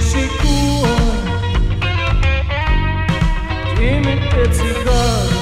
shikua Give me a cigar